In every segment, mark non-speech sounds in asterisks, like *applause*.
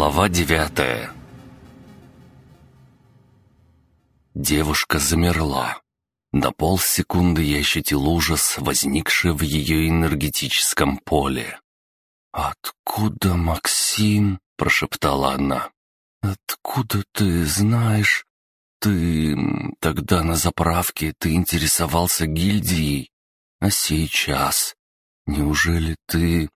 Глава девятая Девушка замерла. На полсекунды я ощутил ужас, возникший в ее энергетическом поле. «Откуда, Максим?» — прошептала она. «Откуда ты знаешь? Ты... Тогда на заправке ты интересовался гильдией, а сейчас... Неужели ты...»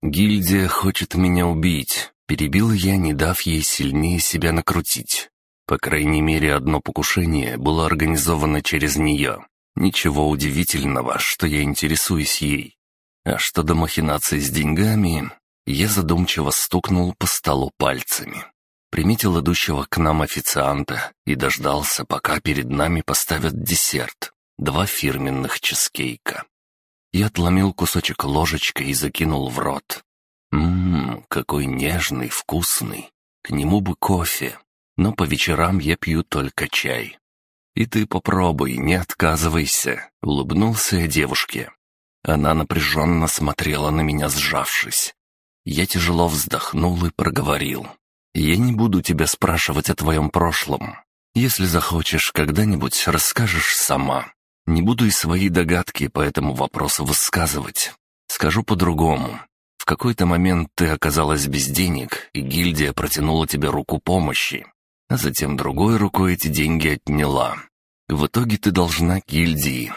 «Гильдия хочет меня убить», — перебил я, не дав ей сильнее себя накрутить. По крайней мере, одно покушение было организовано через нее. Ничего удивительного, что я интересуюсь ей. А что до махинаций с деньгами, я задумчиво стукнул по столу пальцами. Приметил идущего к нам официанта и дождался, пока перед нами поставят десерт. Два фирменных чизкейка. Я отломил кусочек ложечкой и закинул в рот. Ммм, какой нежный, вкусный. К нему бы кофе. Но по вечерам я пью только чай. И ты попробуй, не отказывайся, улыбнулся я девушке. Она напряженно смотрела на меня, сжавшись. Я тяжело вздохнул и проговорил. «Я не буду тебя спрашивать о твоем прошлом. Если захочешь, когда-нибудь расскажешь сама. Не буду и свои догадки по этому вопросу высказывать. Скажу по-другому. Какой-то момент ты оказалась без денег, и гильдия протянула тебе руку помощи, а затем другой рукой эти деньги отняла. В итоге ты должна гильдии.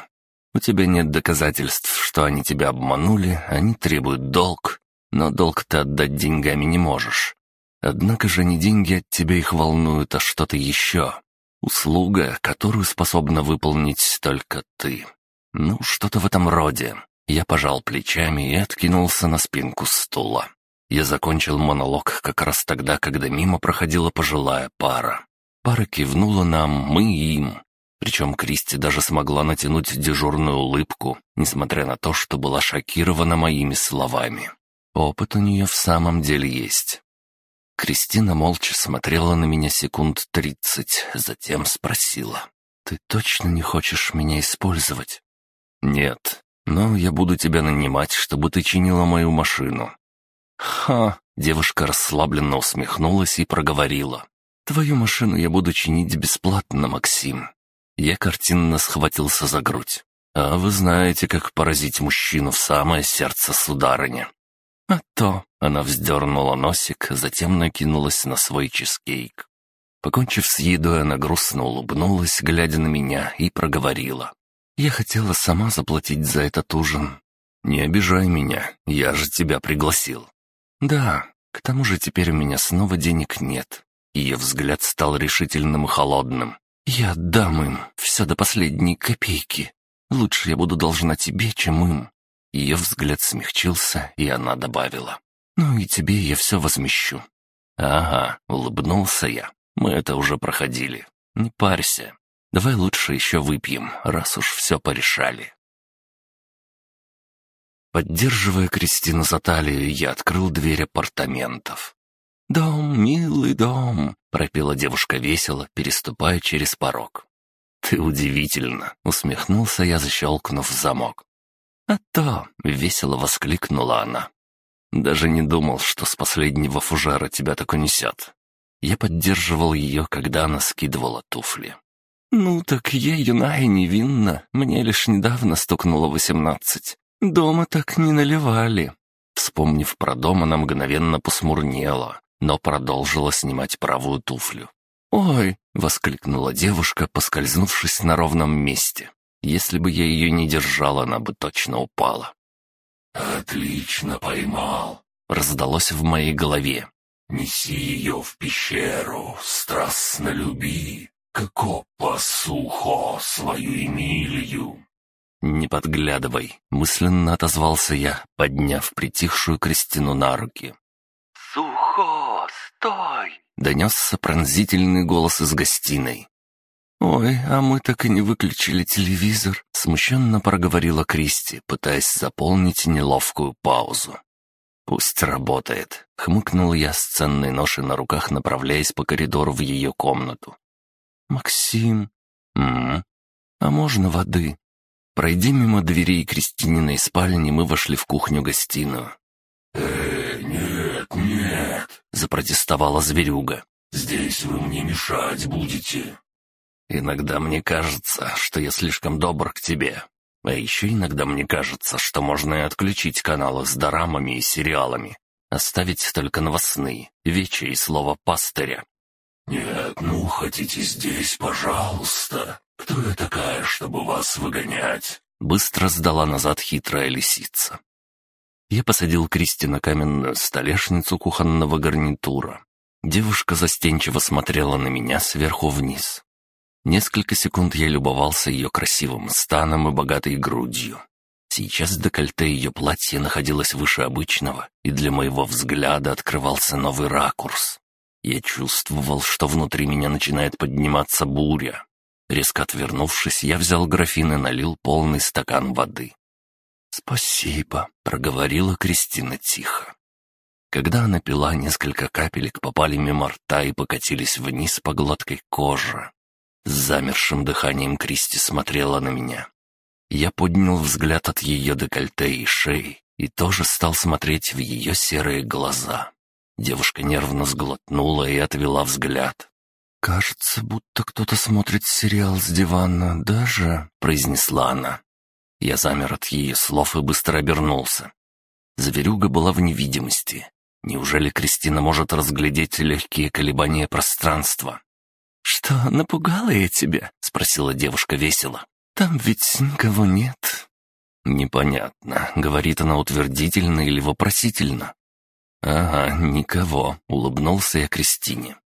У тебя нет доказательств, что они тебя обманули, они требуют долг, но долг ты отдать деньгами не можешь. Однако же не деньги от тебя их волнуют, а что-то еще. Услуга, которую способна выполнить только ты. Ну, что-то в этом роде. Я пожал плечами и откинулся на спинку стула. Я закончил монолог как раз тогда, когда мимо проходила пожилая пара. Пара кивнула нам, мы им. Причем Кристи даже смогла натянуть дежурную улыбку, несмотря на то, что была шокирована моими словами. Опыт у нее в самом деле есть. Кристина молча смотрела на меня секунд тридцать, затем спросила. «Ты точно не хочешь меня использовать?» «Нет, но я буду тебя нанимать, чтобы ты чинила мою машину». «Ха!» — девушка расслабленно усмехнулась и проговорила. «Твою машину я буду чинить бесплатно, Максим». Я картинно схватился за грудь. «А вы знаете, как поразить мужчину в самое сердце сударыня. «А то!» — она вздернула носик, затем накинулась на свой чизкейк. Покончив с едой, она грустно улыбнулась, глядя на меня, и проговорила. «Я хотела сама заплатить за этот ужин». «Не обижай меня, я же тебя пригласил». «Да, к тому же теперь у меня снова денег нет». Ее взгляд стал решительным и холодным. «Я отдам им все до последней копейки. Лучше я буду должна тебе, чем им. Ее взгляд смягчился, и она добавила. «Ну и тебе я все возмещу». «Ага», — улыбнулся я. «Мы это уже проходили. Не парься. Давай лучше еще выпьем, раз уж все порешали». Поддерживая Кристину за талию, я открыл дверь апартаментов. «Дом, милый дом», — пропела девушка весело, переступая через порог. «Ты удивительно», — усмехнулся я, защелкнув замок. «А то!» — весело воскликнула она. «Даже не думал, что с последнего фужара тебя так унесет». Я поддерживал ее, когда она скидывала туфли. «Ну так я юна и невинна, мне лишь недавно стукнуло восемнадцать. Дома так не наливали». Вспомнив про дом, она мгновенно посмурнела, но продолжила снимать правую туфлю. «Ой!» — воскликнула девушка, поскользнувшись на ровном месте. Если бы я ее не держал, она бы точно упала. «Отлично поймал!» — раздалось в моей голове. «Неси ее в пещеру, страстно люби, как опа сухо свою Эмилию!» «Не подглядывай», — мысленно отозвался я, подняв притихшую Кристину на руки. «Сухо, стой!» — донесся пронзительный голос из гостиной. «Ой, а мы так и не выключили телевизор», — смущенно проговорила Кристи, пытаясь заполнить неловкую паузу. «Пусть работает», — хмыкнул я с ценной ношей на руках, направляясь по коридору в ее комнату. «Максим...» «М-м? А можно воды?» Пройдя мимо дверей Кристининой спальни, мы вошли в кухню-гостиную. «Э, нет, нет!» — запротестовала зверюга. «Здесь вы мне мешать будете». «Иногда мне кажется, что я слишком добр к тебе. А еще иногда мне кажется, что можно и отключить каналы с дорамами и сериалами, оставить только новостные, вечи и слово пастыря». «Нет, ну, хотите здесь, пожалуйста. Кто я такая, чтобы вас выгонять?» Быстро сдала назад хитрая лисица. Я посадил Кристи на каменную столешницу кухонного гарнитура. Девушка застенчиво смотрела на меня сверху вниз. Несколько секунд я любовался ее красивым станом и богатой грудью. Сейчас декольте ее платья находилось выше обычного, и для моего взгляда открывался новый ракурс. Я чувствовал, что внутри меня начинает подниматься буря. Резко отвернувшись, я взял графин и налил полный стакан воды. «Спасибо», — проговорила Кристина тихо. Когда она пила, несколько капелек попали мимо рта и покатились вниз по гладкой коже. С замершим дыханием Кристи смотрела на меня. Я поднял взгляд от ее декольте и шеи и тоже стал смотреть в ее серые глаза. Девушка нервно сглотнула и отвела взгляд. «Кажется, будто кто-то смотрит сериал с дивана, даже...» — произнесла она. Я замер от ее слов и быстро обернулся. Зверюга была в невидимости. Неужели Кристина может разглядеть легкие колебания пространства? «Что, напугала я тебя?» — спросила девушка весело. «Там ведь никого нет». «Непонятно, говорит она утвердительно или вопросительно». «Ага, никого», — улыбнулся я Кристине.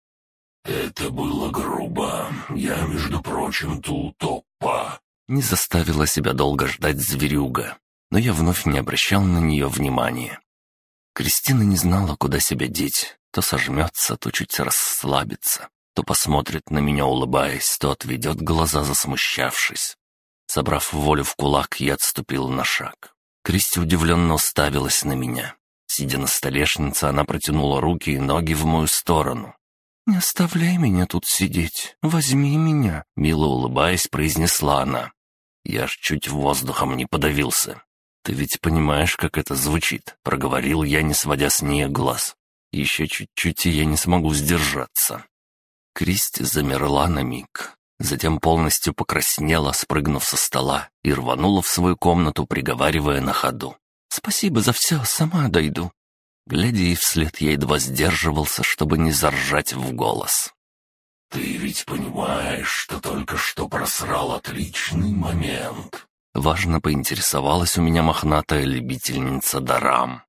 «Это было грубо. Я, между прочим, тут опа. Не заставила себя долго ждать зверюга, но я вновь не обращал на нее внимания. Кристина не знала, куда себя деть. То сожмется, то чуть расслабится, то посмотрит на меня, улыбаясь, то отведет глаза, засмущавшись. Собрав волю в кулак, я отступил на шаг. Кристи удивленно уставилась на меня. Сидя на столешнице, она протянула руки и ноги в мою сторону. «Не оставляй меня тут сидеть. Возьми меня», — мило улыбаясь, произнесла она. Я ж чуть воздухом не подавился. «Ты ведь понимаешь, как это звучит?» — проговорил я, не сводя с нее глаз. «Еще чуть-чуть, и я не смогу сдержаться». Кристи замерла на миг, затем полностью покраснела, спрыгнув со стола, и рванула в свою комнату, приговаривая на ходу. «Спасибо за все, сама дойду». Глядя ей вслед, я едва сдерживался, чтобы не заржать в голос. «Ты ведь понимаешь, что только что просрал отличный момент?» Важно поинтересовалась у меня мохнатая любительница дарам.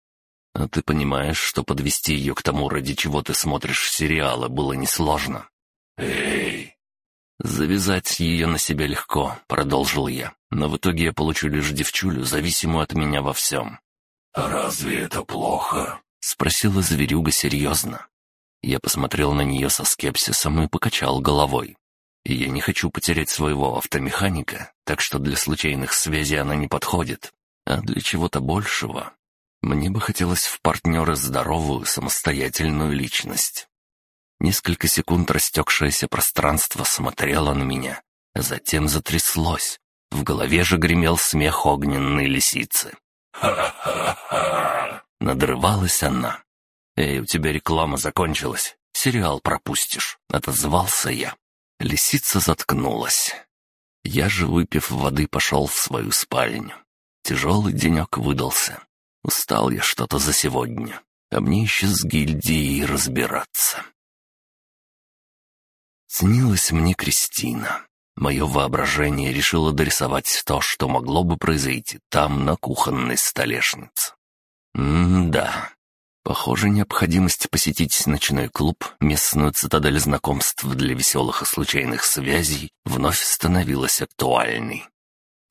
«А ты понимаешь, что подвести ее к тому, ради чего ты смотришь сериалы, было несложно?» «Эй!» «Завязать ее на себя легко», — продолжил я. «Но в итоге я получу лишь девчулю, зависимую от меня во всем». «А разве это плохо?» — спросила зверюга серьезно. Я посмотрел на нее со скепсисом и покачал головой. Я не хочу потерять своего автомеханика, так что для случайных связей она не подходит. А для чего-то большего. Мне бы хотелось в партнеры здоровую, самостоятельную личность. Несколько секунд растекшееся пространство смотрело на меня, затем затряслось. В голове же гремел смех огненной лисицы. «Ха-ха-ха!» *laughs* Надрывалась она. «Эй, у тебя реклама закончилась. Сериал пропустишь», — отозвался я. Лисица заткнулась. Я же, выпив воды, пошел в свою спальню. Тяжелый денек выдался. Устал я что-то за сегодня, а мне еще с гильдией разбираться. Снилась мне Кристина. Мое воображение решило дорисовать то, что могло бы произойти там, на кухонной столешнице. М-да. Похоже, необходимость посетить ночной клуб, местную цитадель знакомств для веселых и случайных связей, вновь становилась актуальной.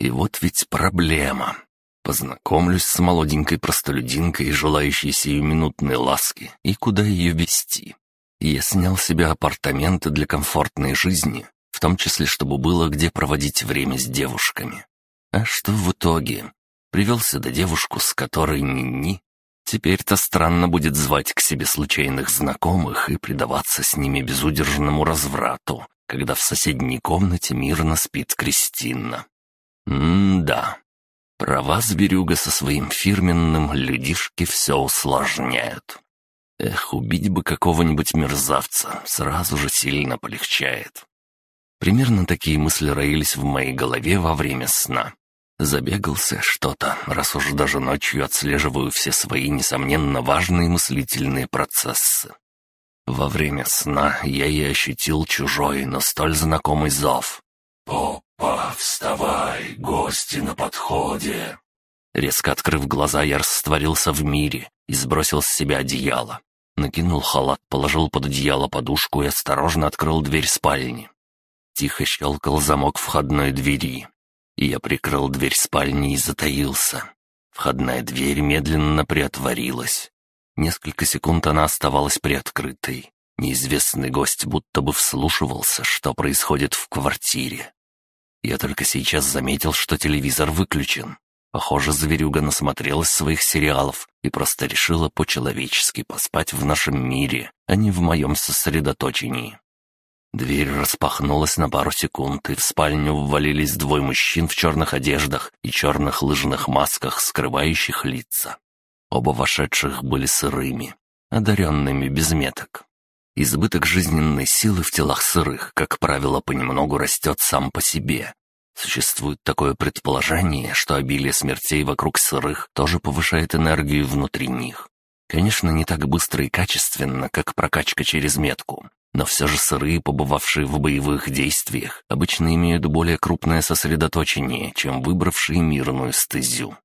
И вот ведь проблема. Познакомлюсь с молоденькой простолюдинкой, желающей сиюминутной ласки, и куда ее вести. Я снял себе апартаменты для комфортной жизни, в том числе, чтобы было где проводить время с девушками. А что в итоге? Привел сюда девушку, с которой ни-ни. Теперь-то странно будет звать к себе случайных знакомых и предаваться с ними безудержному разврату, когда в соседней комнате мирно спит Кристина. М-да. Права зверюга со своим фирменным людишки все усложняют. Эх, убить бы какого-нибудь мерзавца, сразу же сильно полегчает. Примерно такие мысли роились в моей голове во время сна. Забегался что-то, раз уж даже ночью отслеживаю все свои, несомненно, важные мыслительные процессы. Во время сна я и ощутил чужой, но столь знакомый зов. «Попа, вставай, гости на подходе!» Резко открыв глаза, я растворился в мире и сбросил с себя одеяло. Накинул халат, положил под одеяло подушку и осторожно открыл дверь спальни. Тихо щелкал замок входной двери. И я прикрыл дверь спальни и затаился. Входная дверь медленно приотворилась. Несколько секунд она оставалась приоткрытой. Неизвестный гость будто бы вслушивался, что происходит в квартире. Я только сейчас заметил, что телевизор выключен. Похоже, зверюга насмотрелась своих сериалов и просто решила по-человечески поспать в нашем мире, а не в моем сосредоточении. Дверь распахнулась на пару секунд, и в спальню ввалились двое мужчин в черных одеждах и черных лыжных масках, скрывающих лица. Оба вошедших были сырыми, одаренными без меток. Избыток жизненной силы в телах сырых, как правило, понемногу растет сам по себе. Существует такое предположение, что обилие смертей вокруг сырых тоже повышает энергию внутри них. Конечно, не так быстро и качественно, как прокачка через метку, но все же сырые, побывавшие в боевых действиях, обычно имеют более крупное сосредоточение, чем выбравшие мирную стезю.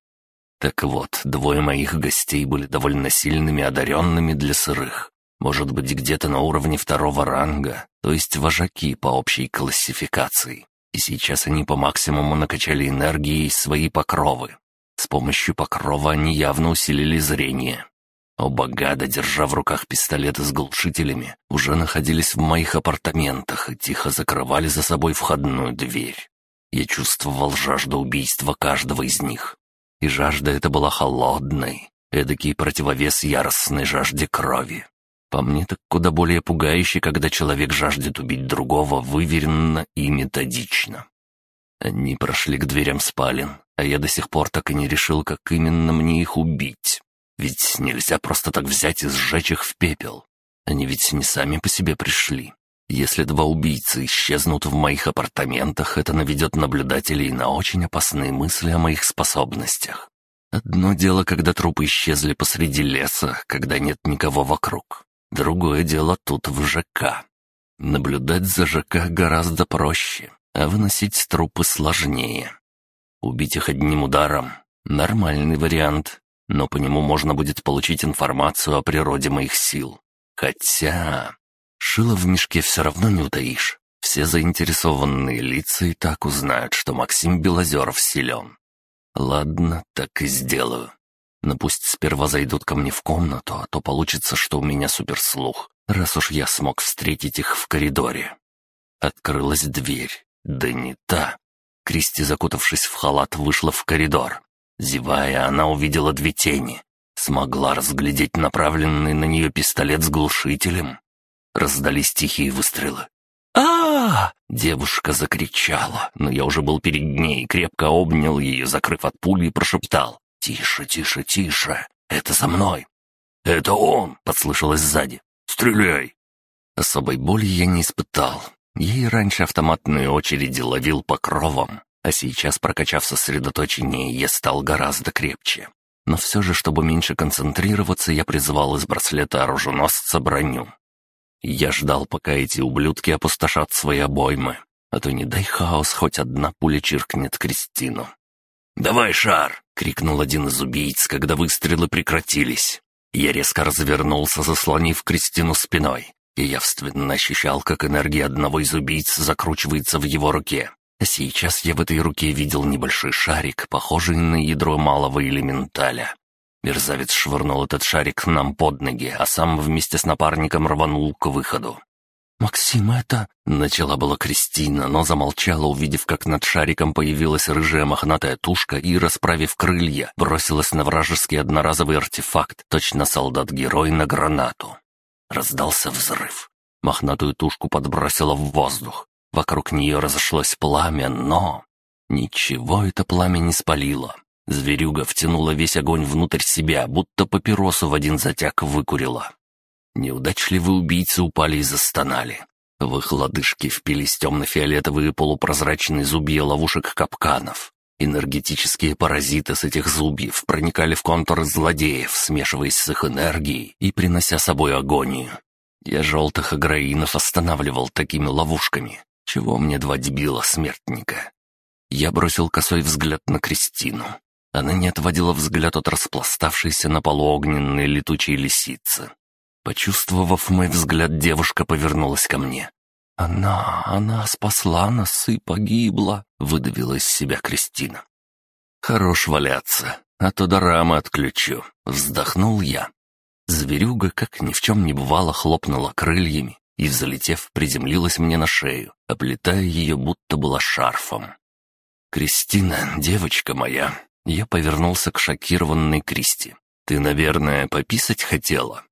Так вот, двое моих гостей были довольно сильными одаренными для сырых. Может быть, где-то на уровне второго ранга, то есть вожаки по общей классификации. И сейчас они по максимуму накачали энергией свои покровы. С помощью покрова они явно усилили зрение, Оба гада, держа в руках пистолеты с глушителями, уже находились в моих апартаментах и тихо закрывали за собой входную дверь. Я чувствовал жажду убийства каждого из них. И жажда эта была холодной, эдакий противовес яростной жажде крови. По мне так куда более пугающе, когда человек жаждет убить другого выверенно и методично. Они прошли к дверям спален, а я до сих пор так и не решил, как именно мне их убить. Ведь нельзя просто так взять и сжечь их в пепел. Они ведь не сами по себе пришли. Если два убийцы исчезнут в моих апартаментах, это наведет наблюдателей на очень опасные мысли о моих способностях. Одно дело, когда трупы исчезли посреди леса, когда нет никого вокруг. Другое дело тут в ЖК. Наблюдать за ЖК гораздо проще, а выносить трупы сложнее. Убить их одним ударом — нормальный вариант, но по нему можно будет получить информацию о природе моих сил. Хотя... Шило в мешке все равно не утаишь. Все заинтересованные лица и так узнают, что Максим Белозеров силен. Ладно, так и сделаю. Но пусть сперва зайдут ко мне в комнату, а то получится, что у меня суперслух, раз уж я смог встретить их в коридоре. Открылась дверь. Да не та. Кристи, закутавшись в халат, вышла в коридор. Зевая, она увидела две тени. Смогла разглядеть направленный на нее пистолет с глушителем. Раздались тихие выстрелы. -а, -а Девушка закричала, но я уже был перед ней, крепко обнял ее, закрыв от пули и прошептал. «Тише, тише, тише! Это за мной!» «Это он!» — подслышалось сзади. «Стреляй!» Особой боли я не испытал. Ей раньше автоматные очереди ловил покровом, а сейчас, прокачав сосредоточение, я стал гораздо крепче. Но все же, чтобы меньше концентрироваться, я призывал из браслета оруженосца броню. Я ждал, пока эти ублюдки опустошат свои обоймы, а то не дай хаос, хоть одна пуля чиркнет Кристину. «Давай шар!» — крикнул один из убийц, когда выстрелы прекратились. Я резко развернулся, заслонив Кристину спиной, и явственно ощущал, как энергия одного из убийц закручивается в его руке. Сейчас я в этой руке видел небольшой шарик, похожий на ядро малого элементаля. Мерзавец швырнул этот шарик нам под ноги, а сам вместе с напарником рванул к выходу. «Максим, это...» — начала была Кристина, но замолчала, увидев, как над шариком появилась рыжая мохнатая тушка и, расправив крылья, бросилась на вражеский одноразовый артефакт, точно солдат-герой на гранату. Раздался взрыв. Мохнатую тушку подбросило в воздух. Вокруг нее разошлось пламя, но... Ничего это пламя не спалило. Зверюга втянула весь огонь внутрь себя, будто папиросу в один затяг выкурила. Неудачливые убийцы упали и застонали. В их лодыжки впились темно-фиолетовые полупрозрачные зубья ловушек капканов. Энергетические паразиты с этих зубьев проникали в контуры злодеев, смешиваясь с их энергией и принося собой агонию. Я желтых агроинов останавливал такими ловушками. Чего мне два дебила смертника? Я бросил косой взгляд на Кристину. Она не отводила взгляд от распластавшейся на полу огненной летучей лисицы. Почувствовав мой взгляд, девушка повернулась ко мне. «Она, она спасла нас и погибла», — выдавила из себя Кристина. «Хорош валяться, а то дорамы отключу», — вздохнул я. Зверюга, как ни в чем не бывало, хлопнула крыльями и, взлетев, приземлилась мне на шею, оплетая ее будто была шарфом. «Кристина, девочка моя», — я повернулся к шокированной Кристи. «Ты, наверное, пописать хотела?»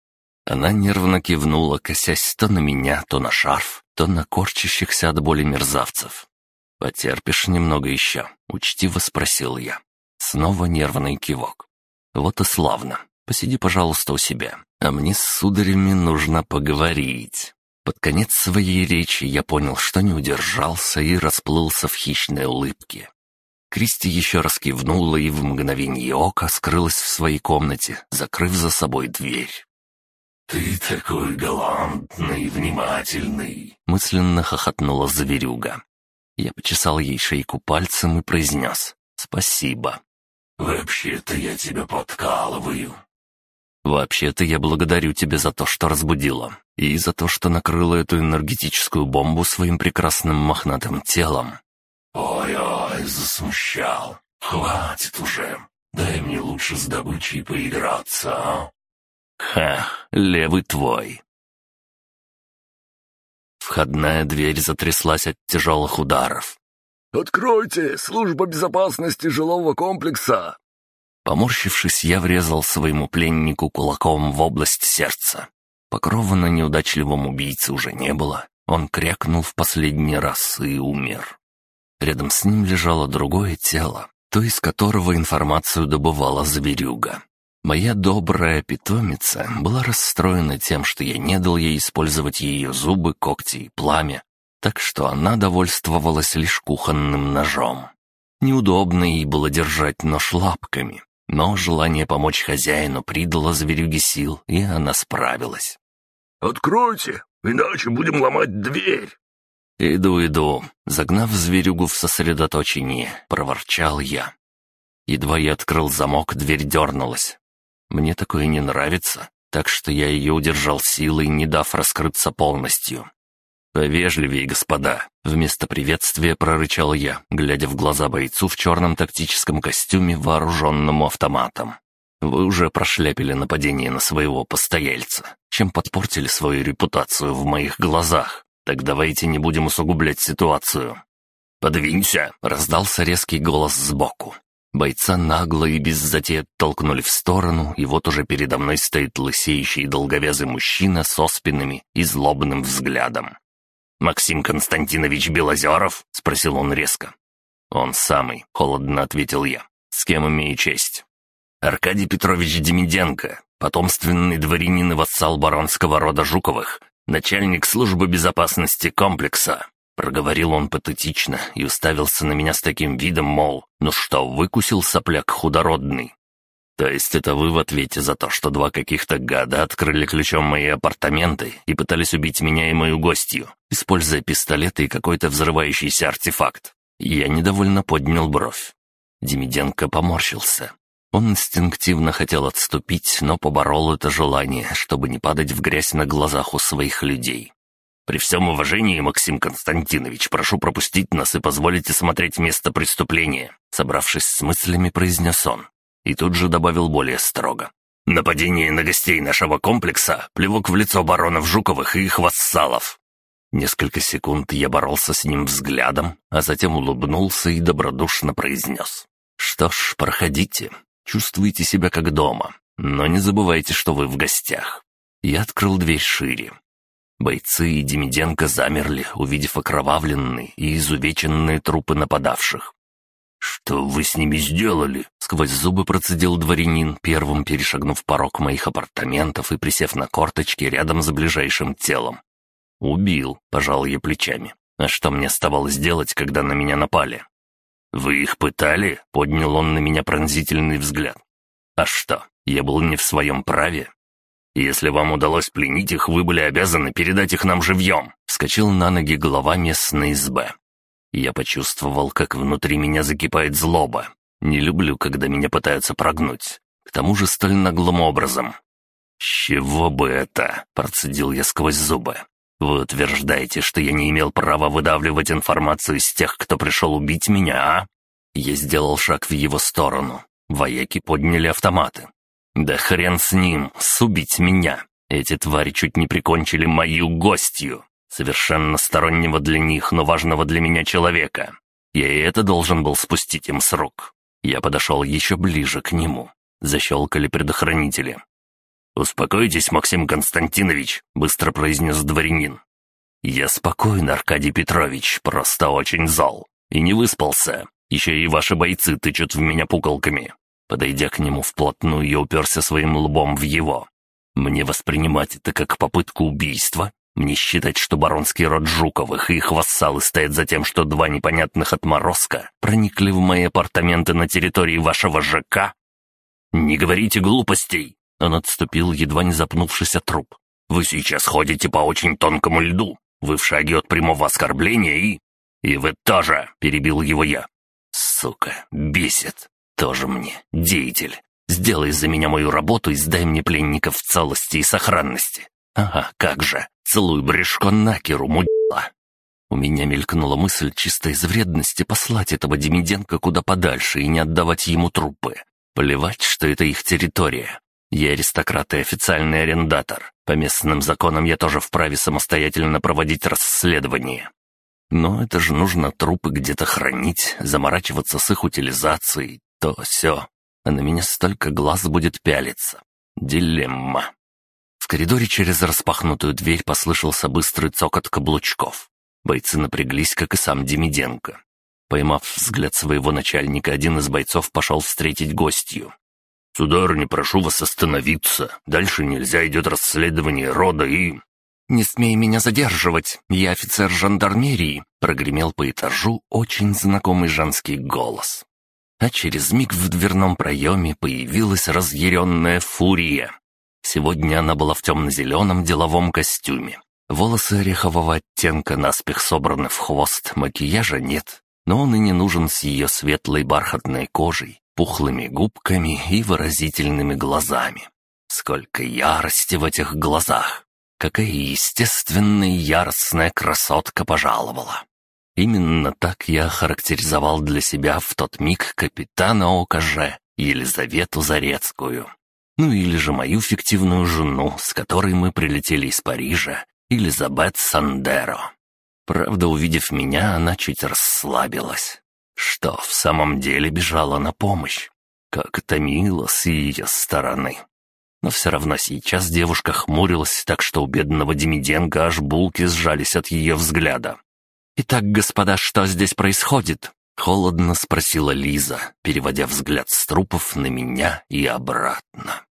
Она нервно кивнула, косясь то на меня, то на шарф, то на корчащихся от боли мерзавцев. «Потерпишь немного еще?» — учтиво спросил я. Снова нервный кивок. «Вот и славно. Посиди, пожалуйста, у себя. А мне с сударями нужно поговорить». Под конец своей речи я понял, что не удержался и расплылся в хищной улыбке. Кристи еще раз кивнула и в мгновение ока скрылась в своей комнате, закрыв за собой дверь. «Ты такой галантный и внимательный!» — мысленно хохотнула зверюга. Я почесал ей шейку пальцем и произнес «Спасибо». «Вообще-то я тебя подкалываю». «Вообще-то я благодарю тебя за то, что разбудила, и за то, что накрыла эту энергетическую бомбу своим прекрасным мохнатым телом». «Ой-ой, засмущал. Хватит уже. Дай мне лучше с добычей поиграться, а?» «Ха, левый твой!» Входная дверь затряслась от тяжелых ударов. «Откройте! Служба безопасности жилого комплекса!» Поморщившись, я врезал своему пленнику кулаком в область сердца. Покрова на неудачливом убийце уже не было. Он крякнул в последний раз и умер. Рядом с ним лежало другое тело, то из которого информацию добывала зверюга. Моя добрая питомица была расстроена тем, что я не дал ей использовать ее зубы, когти и пламя, так что она довольствовалась лишь кухонным ножом. Неудобно ей было держать нож лапками, но желание помочь хозяину придало зверюге сил, и она справилась. «Откройте, иначе будем ломать дверь!» «Иду, иду!» Загнав зверюгу в сосредоточение, проворчал я. Едва я открыл замок, дверь дернулась. Мне такое не нравится, так что я ее удержал силой, не дав раскрыться полностью. «Повежливее, господа!» — вместо приветствия прорычал я, глядя в глаза бойцу в черном тактическом костюме, вооруженному автоматом. «Вы уже прошляпили нападение на своего постояльца, чем подпортили свою репутацию в моих глазах. Так давайте не будем усугублять ситуацию». «Подвинься!» — раздался резкий голос сбоку. Бойца нагло и без затей оттолкнули в сторону, и вот уже передо мной стоит лысеющий долговязый мужчина с оспинами и злобным взглядом. «Максим Константинович Белозеров?» — спросил он резко. «Он самый», — холодно ответил я. «С кем имею честь?» «Аркадий Петрович Демиденко, потомственный дворянин и вассал баронского рода Жуковых, начальник службы безопасности комплекса. Проговорил он патетично и уставился на меня с таким видом, мол, ну что, выкусил сопляк худородный. То есть это вы в ответе за то, что два каких-то гада открыли ключом мои апартаменты и пытались убить меня и мою гостью, используя пистолеты и какой-то взрывающийся артефакт. Я недовольно поднял бровь. Демиденко поморщился. Он инстинктивно хотел отступить, но поборол это желание, чтобы не падать в грязь на глазах у своих людей. При всем уважении, Максим Константинович, прошу пропустить нас и позволить осмотреть место преступления», собравшись с мыслями, произнес он. И тут же добавил более строго. «Нападение на гостей нашего комплекса, плевок в лицо баронов Жуковых и их вассалов». Несколько секунд я боролся с ним взглядом, а затем улыбнулся и добродушно произнес. «Что ж, проходите. Чувствуйте себя как дома, но не забывайте, что вы в гостях». Я открыл дверь шире, Бойцы и Демиденко замерли, увидев окровавленные и изувеченные трупы нападавших. «Что вы с ними сделали?» — сквозь зубы процедил дворянин, первым перешагнув порог моих апартаментов и присев на корточки рядом с ближайшим телом. «Убил», — пожал я плечами. «А что мне оставалось делать, когда на меня напали?» «Вы их пытали?» — поднял он на меня пронзительный взгляд. «А что, я был не в своем праве?» «Если вам удалось пленить их, вы были обязаны передать их нам живьем», — вскочил на ноги глава местной СБ. Я почувствовал, как внутри меня закипает злоба. Не люблю, когда меня пытаются прогнуть. К тому же столь наглым образом. «С чего бы это?» — процедил я сквозь зубы. «Вы утверждаете, что я не имел права выдавливать информацию из тех, кто пришел убить меня, а?» Я сделал шаг в его сторону. Вояки подняли автоматы. «Да хрен с ним, субить меня! Эти твари чуть не прикончили мою гостью, совершенно стороннего для них, но важного для меня человека. Я и это должен был спустить им с рук. Я подошел еще ближе к нему. Защелкали предохранители. «Успокойтесь, Максим Константинович», — быстро произнес дворянин. «Я спокоен, Аркадий Петрович, просто очень зол. И не выспался. Еще и ваши бойцы тычут в меня пуколками». Подойдя к нему вплотную, я уперся своим лбом в его. Мне воспринимать это как попытку убийства? Мне считать, что баронский род Жуковых и их вассалы стоят за тем, что два непонятных отморозка проникли в мои апартаменты на территории вашего ЖК? Не говорите глупостей. Он отступил, едва не запнувшись от труп. «Вы сейчас ходите по очень тонкому льду. Вы в шаге от прямого оскорбления и...» «И вы тоже!» — перебил его я. «Сука, бесит. Тоже мне, деятель. Сделай за меня мою работу и сдай мне пленников в целости и сохранности. Ага, как же. Целуй брюшко накеру, мудила». У меня мелькнула мысль чисто из вредности послать этого Демиденко куда подальше и не отдавать ему трупы. Плевать, что это их территория. Я аристократ и официальный арендатор. По местным законам я тоже вправе самостоятельно проводить расследование. Но это же нужно трупы где-то хранить, заморачиваться с их утилизацией, то все. А на меня столько глаз будет пялиться. Дилемма. В коридоре через распахнутую дверь послышался быстрый цокот каблучков. Бойцы напряглись, как и сам Демиденко. Поймав взгляд своего начальника, один из бойцов пошел встретить гостью. «Сударыня, прошу вас остановиться. Дальше нельзя, идет расследование рода и...» «Не смей меня задерживать, я офицер жандармерии», — прогремел по этажу очень знакомый женский голос. А через миг в дверном проеме появилась разъяренная фурия. Сегодня она была в темно-зеленом деловом костюме. Волосы орехового оттенка наспех собраны в хвост, макияжа нет, но он и не нужен с ее светлой бархатной кожей, пухлыми губками и выразительными глазами. Сколько ярости в этих глазах! Какая естественная яростная красотка пожаловала! Именно так я характеризовал для себя в тот миг капитана ОКЖ Елизавету Зарецкую. Ну или же мою фиктивную жену, с которой мы прилетели из Парижа, Элизабет Сандеро. Правда, увидев меня, она чуть расслабилась что в самом деле бежала на помощь. Как это мило с ее стороны. Но все равно сейчас девушка хмурилась, так что у бедного Демиденко аж булки сжались от ее взгляда. «Итак, господа, что здесь происходит?» — холодно спросила Лиза, переводя взгляд с трупов на меня и обратно.